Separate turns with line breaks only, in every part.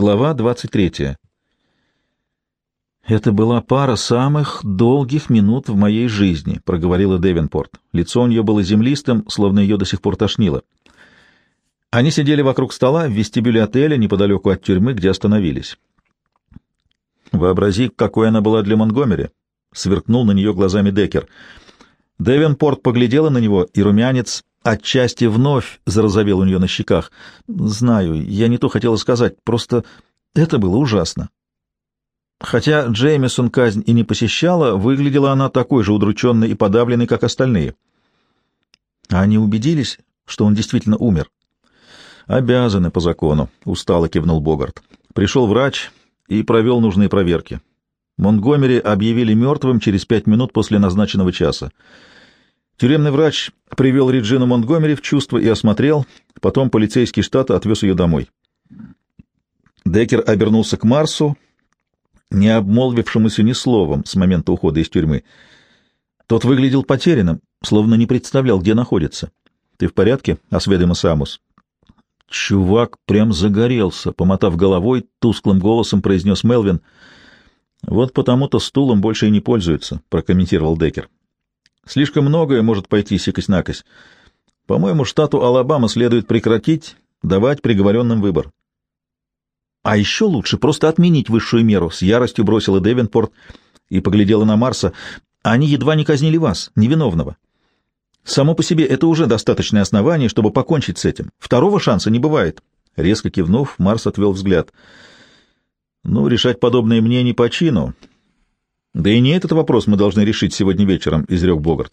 Глава 23. «Это была пара самых долгих минут в моей жизни», — проговорила Девинпорт. Лицо у нее было землистым, словно ее до сих пор тошнило. Они сидели вокруг стола в вестибюле отеля неподалеку от тюрьмы, где остановились. «Вообрази, какой она была для Монгомери», — сверкнул на нее глазами Деккер. Девинпорт поглядела на него, и румянец отчасти вновь зарозовел у нее на щеках. «Знаю, я не то хотела сказать, просто это было ужасно». Хотя Джеймисон казнь и не посещала, выглядела она такой же удрученной и подавленной, как остальные. Они убедились, что он действительно умер. «Обязаны по закону», — устало кивнул Богарт. «Пришел врач и провел нужные проверки. Монтгомери объявили мертвым через пять минут после назначенного часа. Тюремный врач привел Реджину Монтгомери в чувство и осмотрел, потом полицейский штат отвез ее домой». Деккер обернулся к Марсу, — не обмолвившемуся ни словом с момента ухода из тюрьмы. Тот выглядел потерянным, словно не представлял, где находится. — Ты в порядке? — осведомил Самус. Чувак прям загорелся, помотав головой, тусклым голосом произнес Мелвин. — Вот потому-то стулом больше и не пользуются, — прокомментировал Деккер. — Слишком многое может пойти сикость-накость. По-моему, штату Алабама следует прекратить давать приговоренным выбор. А еще лучше просто отменить высшую меру, с яростью бросила Девенпорт и поглядела на Марса. Они едва не казнили вас, невиновного. Само по себе это уже достаточное основание, чтобы покончить с этим. Второго шанса не бывает. Резко кивнув, Марс отвел взгляд. Ну, решать подобное мне не по чину. Да и не этот вопрос мы должны решить сегодня вечером, изрек Богарт.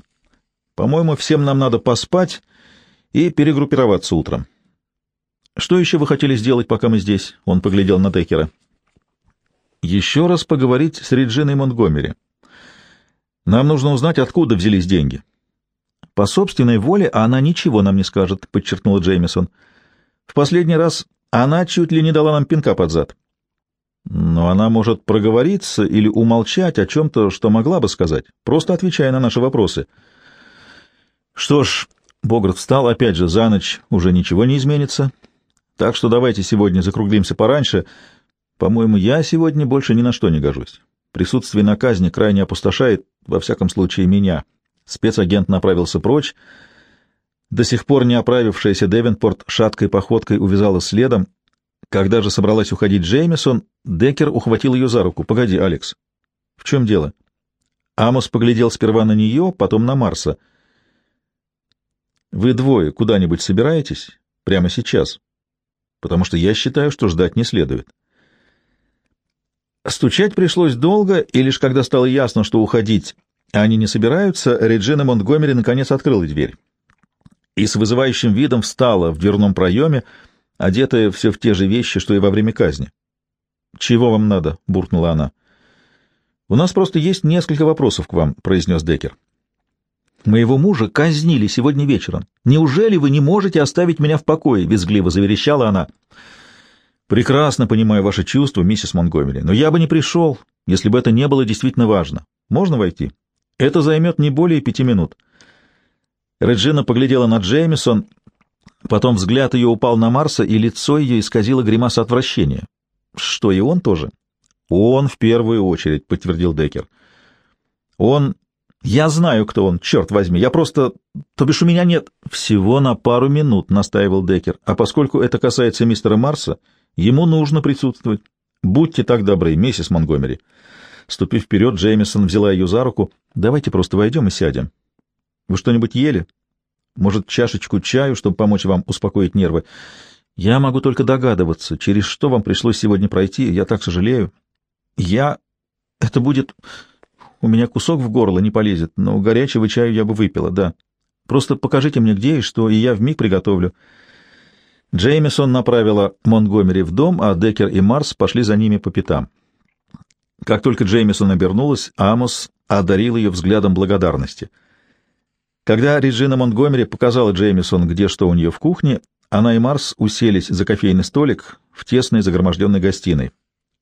По-моему, всем нам надо поспать и перегруппироваться утром. Что еще вы хотели сделать, пока мы здесь? Он поглядел на Деккера. Еще раз поговорить с Реджиной Монтгомери. Нам нужно узнать, откуда взялись деньги. По собственной воле она ничего нам не скажет, подчеркнул Джеймисон. В последний раз она чуть ли не дала нам пинка под зад. Но она может проговориться или умолчать о чем-то, что могла бы сказать, просто отвечая на наши вопросы. Что ж, Богарт встал, опять же, за ночь уже ничего не изменится. Так что давайте сегодня закруглимся пораньше. По-моему, я сегодня больше ни на что не гожусь. Присутствие на казни крайне опустошает, во всяком случае, меня. Спецагент направился прочь. До сих пор не оправившаяся Девенпорт шаткой походкой увязала следом. Когда же собралась уходить Джеймисон, Деккер ухватил ее за руку. «Погоди, Алекс. В чем дело?» Амос поглядел сперва на нее, потом на Марса. «Вы двое куда-нибудь собираетесь? Прямо сейчас?» потому что я считаю, что ждать не следует. Стучать пришлось долго, и лишь когда стало ясно, что уходить они не собираются, Реджина Монтгомери наконец открыла дверь и с вызывающим видом встала в дверном проеме, одетая все в те же вещи, что и во время казни. «Чего вам надо?» — буркнула она. «У нас просто есть несколько вопросов к вам», — произнес Деккер. Моего мужа казнили сегодня вечером. Неужели вы не можете оставить меня в покое? Визгливо заверещала она. Прекрасно понимаю ваши чувства, миссис Монгомери, но я бы не пришел, если бы это не было действительно важно. Можно войти? Это займет не более пяти минут. Реджина поглядела на Джеймисон, потом взгляд ее упал на Марса, и лицо ее исказило гримаса отвращения. Что, и он тоже? Он в первую очередь, подтвердил Деккер. Он я знаю, кто он, черт возьми. Я просто... То бишь у меня нет... Всего на пару минут, — настаивал Деккер. А поскольку это касается мистера Марса, ему нужно присутствовать. Будьте так добры, миссис Монгомери. Ступив вперед, Джеймисон взяла ее за руку. Давайте просто войдем и сядем. Вы что-нибудь ели? Может, чашечку чаю, чтобы помочь вам успокоить нервы? Я могу только догадываться, через что вам пришлось сегодня пройти. Я так сожалею. Я... Это будет... У меня кусок в горло не полезет, но горячего чаю я бы выпила, да. Просто покажите мне, где и что, и я вмиг приготовлю». Джеймисон направила Монтгомери в дом, а Деккер и Марс пошли за ними по пятам. Как только Джеймисон обернулась, Амос одарил ее взглядом благодарности. Когда Реджина Монтгомери показала Джеймисон, где что у нее в кухне, она и Марс уселись за кофейный столик в тесной загроможденной гостиной.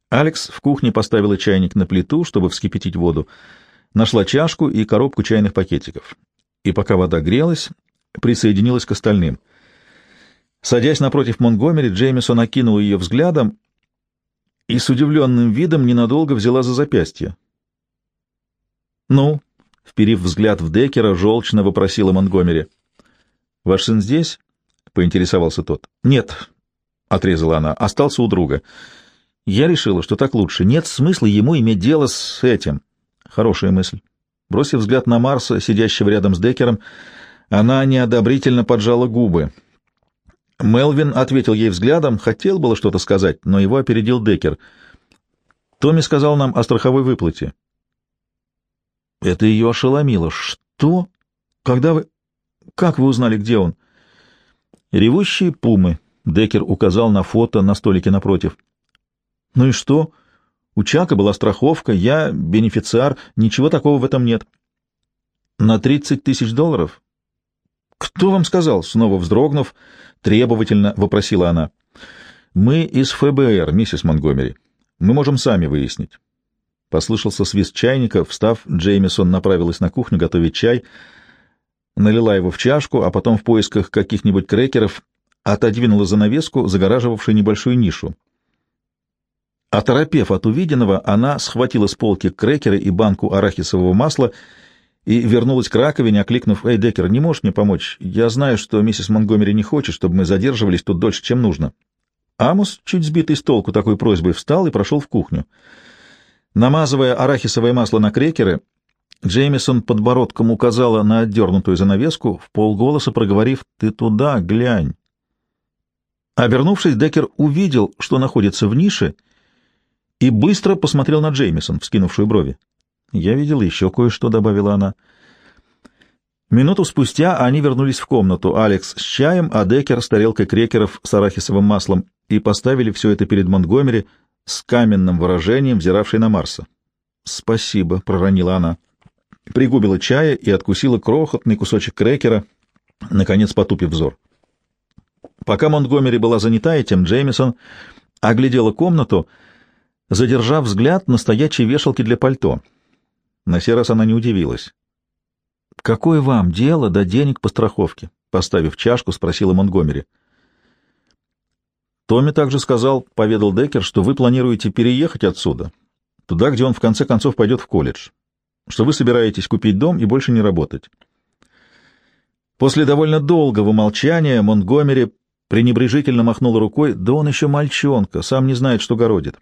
Алекс в кухне поставила чайник на плиту, чтобы вскипятить воду, нашла чашку и коробку чайных пакетиков. И пока вода грелась, присоединилась к остальным. Садясь напротив Монгомери, Джеймисон окинул ее взглядом, и с удивленным видом ненадолго взяла за запястье. «Ну?» — вперив взгляд в Деккера, желчно вопросила Монгомери. «Ваш сын здесь?» — поинтересовался тот. «Нет», — отрезала она, — «остался у друга. Я решила, что так лучше. Нет смысла ему иметь дело с этим». Хорошая мысль. Бросив взгляд на Марса, сидящего рядом с Деккером, она неодобрительно поджала губы. Мелвин ответил ей взглядом, хотел было что-то сказать, но его опередил Деккер. Томми сказал нам о страховой выплате. Это ее ошеломило. Что? Когда вы... Как вы узнали, где он? Ревущие пумы. Деккер указал на фото на столике напротив. Ну и что? У Чака была страховка, я бенефициар, ничего такого в этом нет. На тридцать тысяч долларов? Кто вам сказал? Снова вздрогнув, требовательно вопросила она. Мы из ФБР, миссис Монгомери. Мы можем сами выяснить. Послышался свист чайника. Встав, Джеймисон направилась на кухню готовить чай, налила его в чашку, а потом в поисках каких-нибудь крекеров отодвинула занавеску, загораживавшую небольшую нишу. Оторопев от увиденного, она схватила с полки крекеры и банку арахисового масла и вернулась к раковине, окликнув, «Эй, Деккер, не можешь мне помочь? Я знаю, что миссис Монгомери не хочет, чтобы мы задерживались тут дольше, чем нужно». Амос, чуть сбитый с толку такой просьбой, встал и прошел в кухню. Намазывая арахисовое масло на крекеры, Джеймисон подбородком указала на отдернутую занавеску, в полголоса проговорив «Ты туда глянь». Обернувшись, Деккер увидел, что находится в нише, и быстро посмотрел на Джеймисон, вскинувшую брови. «Я видел еще кое-что», — добавила она. Минуту спустя они вернулись в комнату, Алекс с чаем, а Деккер с тарелкой крекеров с арахисовым маслом, и поставили все это перед Монтгомери с каменным выражением, взиравшей на Марса. «Спасибо», — проронила она. Пригубила чая и откусила крохотный кусочек крекера, наконец потупив взор. Пока Монтгомери была занята этим, Джеймисон оглядела комнату, задержав взгляд на стоячей вешалке для пальто. На сей раз она не удивилась. «Какое вам дело до денег по страховке?» Поставив чашку, спросила Монтгомери. Томми также сказал, поведал Деккер, что вы планируете переехать отсюда, туда, где он в конце концов пойдет в колледж, что вы собираетесь купить дом и больше не работать. После довольно долгого молчания Монтгомери пренебрежительно махнул рукой, да он еще мальчонка, сам не знает, что городит.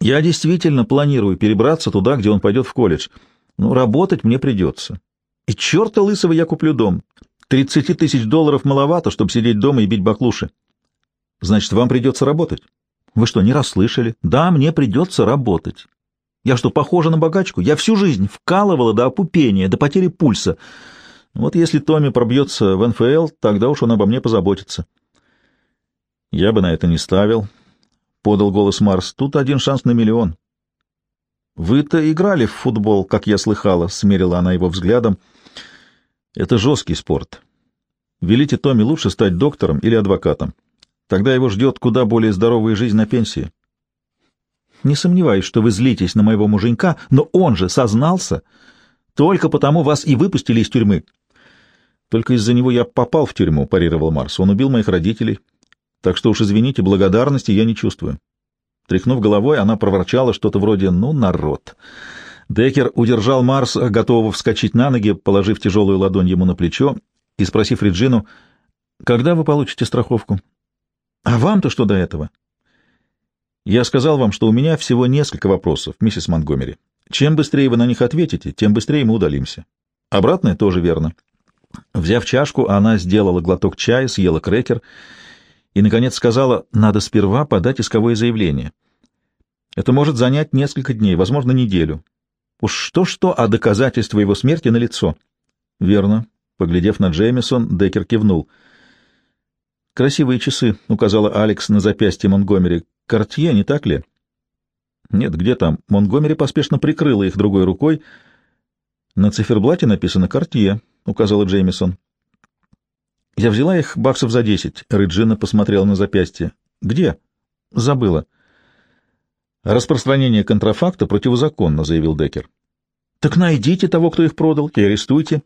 Я действительно планирую перебраться туда, где он пойдет в колледж, но работать мне придется. И черта лысого я куплю дом. Тридцати тысяч долларов маловато, чтобы сидеть дома и бить баклуши. Значит, вам придется работать. Вы что, не расслышали? Да, мне придется работать. Я что, похожа на богачку? Я всю жизнь вкалывала до опупения, до потери пульса. Вот если Томми пробьется в НФЛ, тогда уж он обо мне позаботится. Я бы на это не ставил, — подал голос Марс. Тут один шанс на миллион. Вы-то играли в футбол, как я слыхала, — смерила она его взглядом. Это жесткий спорт. Велите Томми лучше стать доктором или адвокатом. Тогда его ждет куда более здоровая жизнь на пенсии. Не сомневаюсь, что вы злитесь на моего муженька, но он же сознался. Только потому вас и выпустили из тюрьмы. Только из-за него я попал в тюрьму, парировал Марс. Он убил моих родителей. Так что уж извините, благодарности я не чувствую. Тряхнув головой, она проворчала что-то вроде «ну, народ». Деккер удержал Марс, готового вскочить на ноги, положив тяжелую ладонь ему на плечо и спросив Реджину, «Когда вы получите страховку?» А вам-то что до этого? Я сказал вам, что у меня всего несколько вопросов, миссис Монтгомери. Чем быстрее вы на них ответите, тем быстрее мы удалимся. Обратное тоже верно. Взяв чашку, она сделала глоток чая, съела крекер и, наконец, сказала, надо сперва подать исковое заявление. Это может занять несколько дней, возможно, неделю. Уж что-что, а доказательство его смерти налицо. Верно. Поглядев на Джеймисон, Деккер кивнул — «Красивые часы», — указала Алекс на запястье Монгомери. «Кортье, не так ли?» «Нет, где там?» Монгомери поспешно прикрыла их другой рукой. «На циферблате написано «Кортье», — указала Джеймисон. «Я взяла их баксов за десять», — Реджина посмотрела на запястье. «Где?» «Забыла». «Распространение контрафакта противозаконно», — заявил Деккер. «Так найдите того, кто их продал, и арестуйте».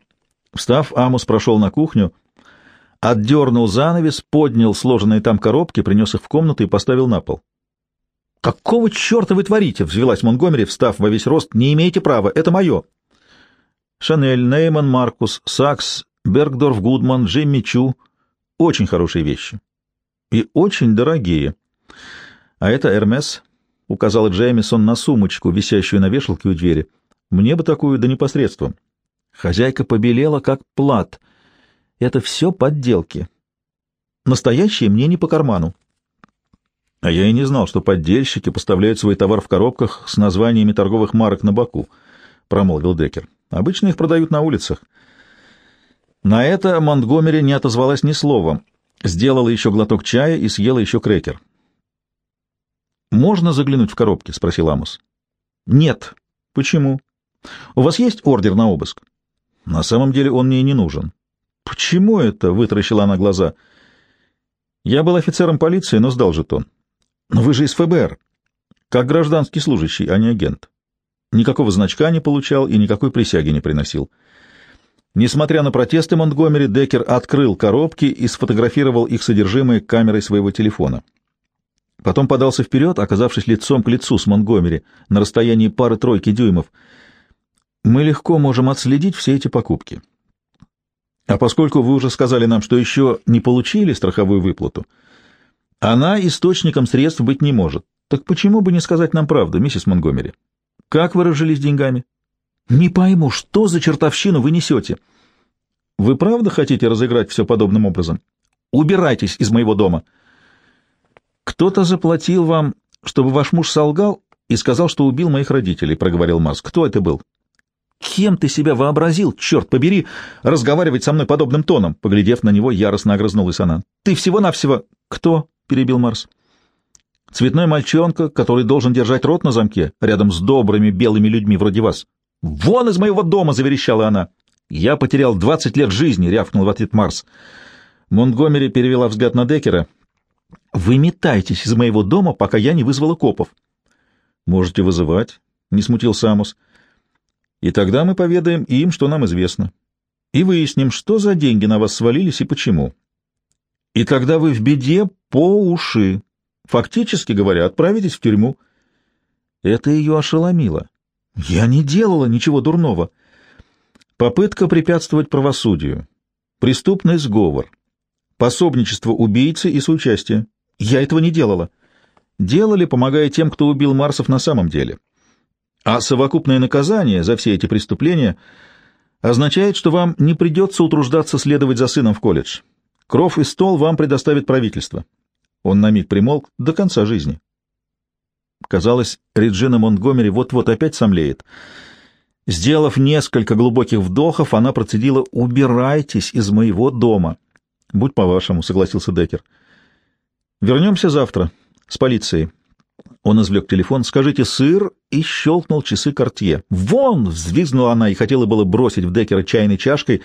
Встав, Амус прошел на кухню — отдернул занавес, поднял сложенные там коробки, принес их в комнату и поставил на пол. «Какого черта вы творите?» — взвелась Монгомери, встав во весь рост. «Не имеете права, это мое». Шанель, Нейман, Маркус, Сакс, Бергдорф, Гудман, Джимми Чу — очень хорошие вещи. И очень дорогие. А это Эрмес, — указал Джеймисон на сумочку, висящую на вешалке у двери. Мне бы такую да непосредством. Хозяйка побелела, как плат. Это все подделки. Настоящие мне не по карману. А я и не знал, что поддельщики поставляют свой товар в коробках с названиями торговых марок на боку, — промолвил Деккер. Обычно их продают на улицах. На это Монтгомери не отозвалась ни словом. Сделала еще глоток чая и съела еще крекер. «Можно заглянуть в коробки?» — спросил Амус. «Нет». «Почему?» «У вас есть ордер на обыск?» «На самом деле он мне и не нужен». «Почему это?» — вытаращила она глаза. «Я был офицером полиции, но сдал жетон». Но вы же из ФБР. Как гражданский служащий, а не агент. Никакого значка не получал и никакой присяги не приносил. Несмотря на протесты Монтгомери, Деккер открыл коробки и сфотографировал их содержимое камерой своего телефона. Потом подался вперед, оказавшись лицом к лицу с Монтгомери на расстоянии пары-тройки дюймов. «Мы легко можем отследить все эти покупки. А поскольку вы уже сказали нам, что еще не получили страховую выплату, — она источником средств быть не может. Так почему бы не сказать нам правду, миссис Монгомери? Как вы разжились деньгами? Не пойму, что за чертовщину вы несете? Вы правда хотите разыграть все подобным образом? Убирайтесь из моего дома. Кто-то заплатил вам, чтобы ваш муж солгал и сказал, что убил моих родителей, проговорил Марс. Кто это был? Кем ты себя вообразил, черт побери, разговаривать со мной подобным тоном? Поглядев на него, яростно огрызнулась она. Ты всего-навсего... Кто? перебил Марс. Цветной мальчонка, который должен держать рот на замке, рядом с добрыми белыми людьми вроде вас. «Вон из моего дома!» — заверещала она. «Я потерял двадцать лет жизни!» — рявкнул в ответ Марс. Монтгомери перевела взгляд на Деккера. «Вы метайтесь из моего дома, пока я не вызвала копов». «Можете вызывать», — не смутил Самус. «И тогда мы поведаем им, что нам известно, и выясним, что за деньги на вас свалились и почему. И когда вы в беде, по уши. Фактически говоря, отправитесь в тюрьму. Это ее ошеломило. Я не делала ничего дурного. Попытка препятствовать правосудию. Преступный сговор. Пособничество убийцы и соучастие. Я этого не делала. Делали, помогая тем, кто убил Марсов на самом деле. А совокупное наказание за все эти преступления означает, что вам не придется утруждаться следовать за сыном в колледж. Кров и стол вам предоставит правительство. Он на миг примолк до конца жизни. Казалось, Реджина Монтгомери вот-вот опять сомлеет. Сделав несколько глубоких вдохов, она процедила «Убирайтесь из моего дома». «Будь по-вашему», — согласился Деккер. «Вернемся завтра с полицией». Он извлек телефон. «Скажите сыр» и щелкнул часы Кортье. «Вон!» — взвизгнула она и хотела было бросить в Деккера чайной чашкой,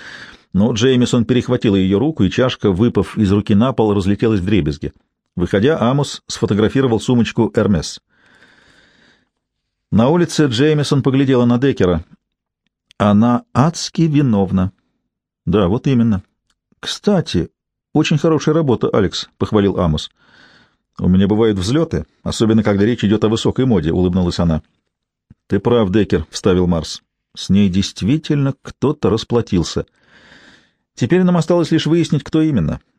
но Джеймисон перехватила ее руку, и чашка, выпав из руки на пол, разлетелась в дребезги. Выходя, Амос сфотографировал сумочку «Эрмес». На улице Джеймисон поглядела на Деккера. Она адски виновна. Да, вот именно. Кстати, очень хорошая работа, Алекс, — похвалил Амос. У меня бывают взлеты, особенно когда речь идет о высокой моде, — улыбнулась она. Ты прав, Деккер, — вставил Марс. С ней действительно кто-то расплатился. Теперь нам осталось лишь выяснить, кто именно. —